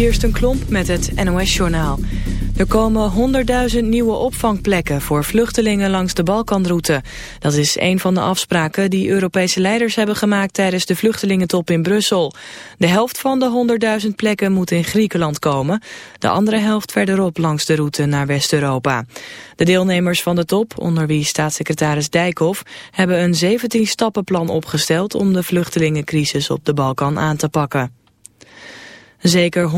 Kirsten Klomp met het NOS-journaal. Er komen 100.000 nieuwe opvangplekken voor vluchtelingen langs de Balkanroute. Dat is een van de afspraken die Europese leiders hebben gemaakt tijdens de vluchtelingentop in Brussel. De helft van de 100.000 plekken moet in Griekenland komen. De andere helft verderop langs de route naar West-Europa. De deelnemers van de top, onder wie staatssecretaris Dijkhoff, hebben een 17-stappenplan opgesteld om de vluchtelingencrisis op de Balkan aan te pakken. Zeker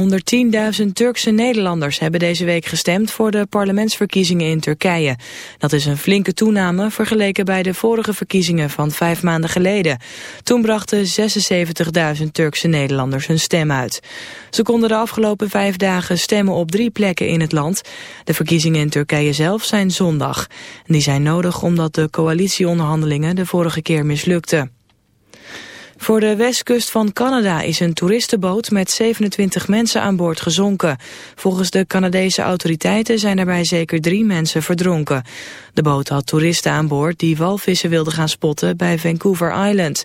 110.000 Turkse Nederlanders hebben deze week gestemd voor de parlementsverkiezingen in Turkije. Dat is een flinke toename vergeleken bij de vorige verkiezingen van vijf maanden geleden. Toen brachten 76.000 Turkse Nederlanders hun stem uit. Ze konden de afgelopen vijf dagen stemmen op drie plekken in het land. De verkiezingen in Turkije zelf zijn zondag. Die zijn nodig omdat de coalitieonderhandelingen de vorige keer mislukten. Voor de westkust van Canada is een toeristenboot met 27 mensen aan boord gezonken. Volgens de Canadese autoriteiten zijn daarbij zeker drie mensen verdronken. De boot had toeristen aan boord die walvissen wilden gaan spotten bij Vancouver Island.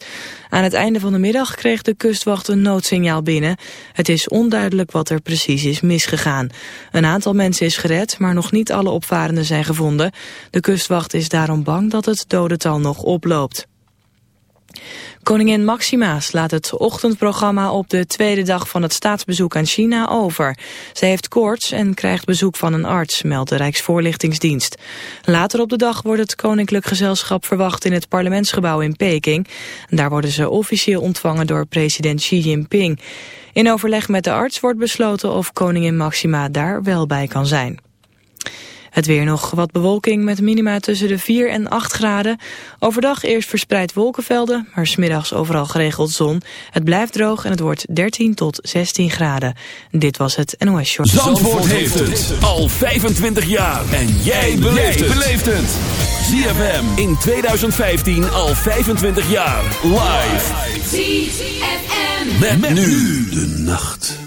Aan het einde van de middag kreeg de kustwacht een noodsignaal binnen. Het is onduidelijk wat er precies is misgegaan. Een aantal mensen is gered, maar nog niet alle opvarenden zijn gevonden. De kustwacht is daarom bang dat het dodental nog oploopt. Koningin Maxima slaat het ochtendprogramma op de tweede dag van het staatsbezoek aan China over. Ze heeft koorts en krijgt bezoek van een arts, meldt de Rijksvoorlichtingsdienst. Later op de dag wordt het koninklijk gezelschap verwacht in het parlementsgebouw in Peking. Daar worden ze officieel ontvangen door president Xi Jinping. In overleg met de arts wordt besloten of koningin Maxima daar wel bij kan zijn. Het weer nog wat bewolking met minima tussen de 4 en 8 graden. Overdag eerst verspreid wolkenvelden, maar smiddags overal geregeld zon. Het blijft droog en het wordt 13 tot 16 graden. Dit was het NOS Short. Zandvoort, Zandvoort heeft het al 25 jaar. En jij beleeft het. ZFM in 2015 al 25 jaar. Live. ZFM. met nu de nacht.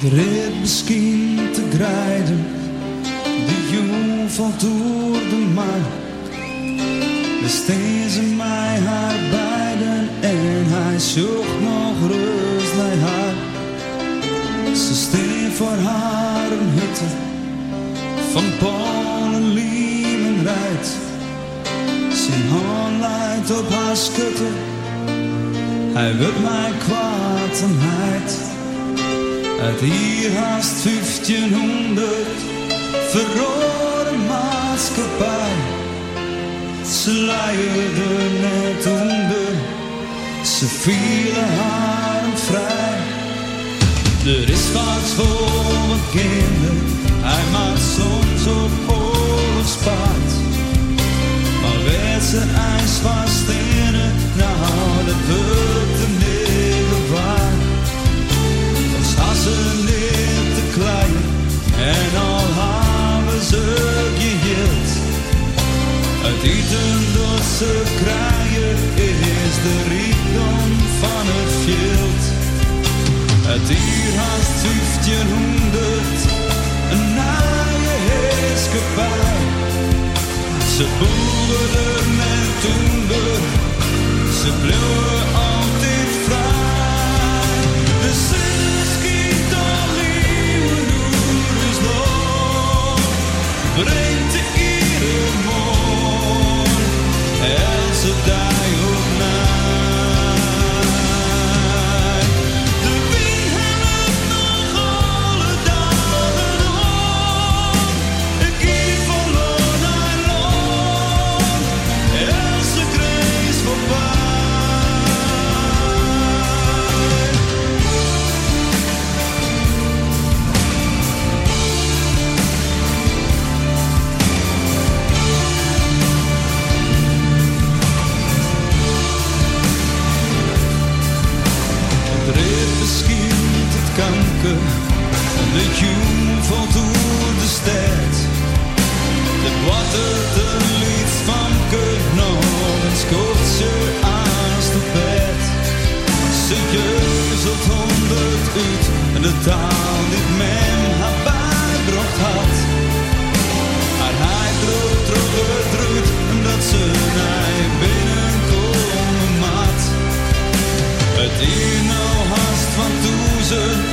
Ik red misschien te grijden, de jong valt door de maan. Besteen ze mij haar beiden en hij zocht nog rust naar haar. Ze steen voor haar een hutte van Polen, Liemen rijdt. Zijn hand leidt op haar schutte, hij wil mij kwaad en heid. Uit hier haast 1500 verrode maatschappij. Ze luierden net onder, ze vielen haar vrij. Er is wat voor mijn kinderen, hij maakt soms op oorlogspaard. Maar werd ze ijs vast in het, nou dat wordt hem ze niet te klein en al hebben ze geheeld. Het eten dat ze krijgen is de rijkdom van het veld. Het hier haast 1500, een naaie heerskepaar. Ze boeren en toender, ze bleven But scoort ze naast het bed. Ze jeuzelt honderd uit en de taal die men haar bijbracht had. Haar hij droog droog drukt en dat ze naar binnenkomen mat. Het hier nou haast van toezen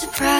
surprise.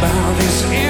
About this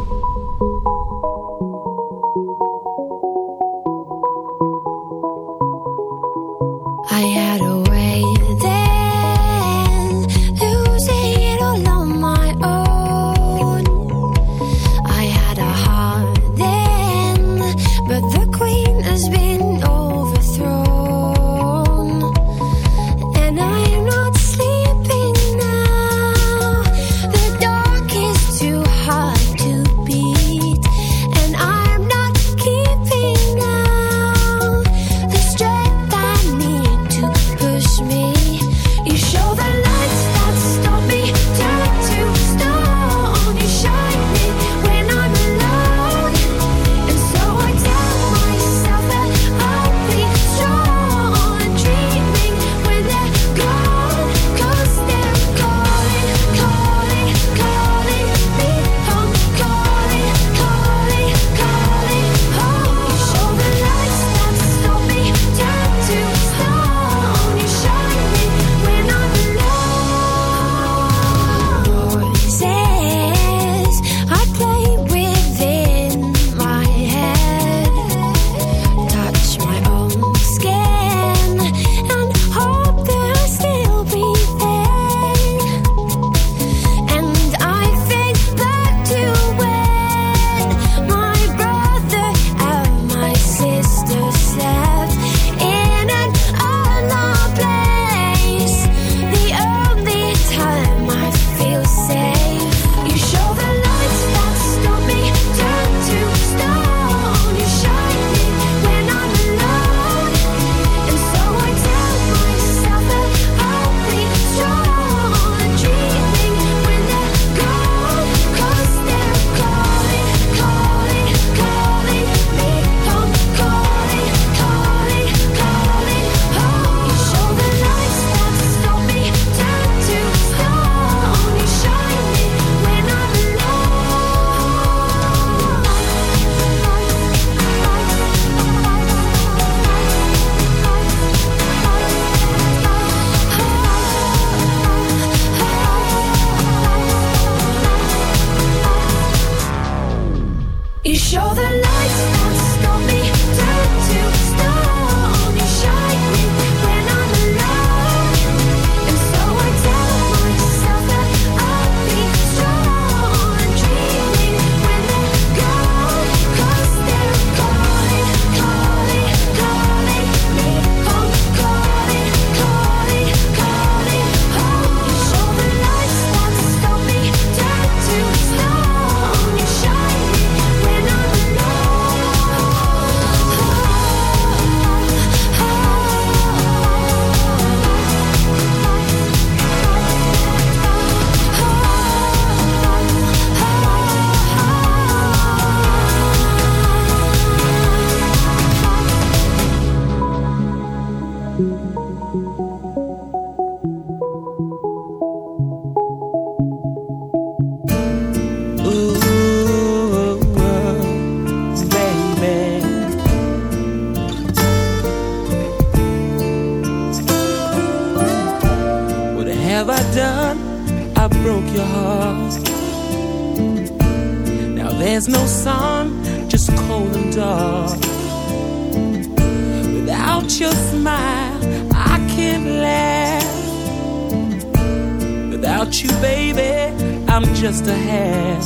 just a hand.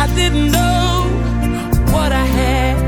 I didn't know what I had.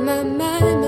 my, my, my.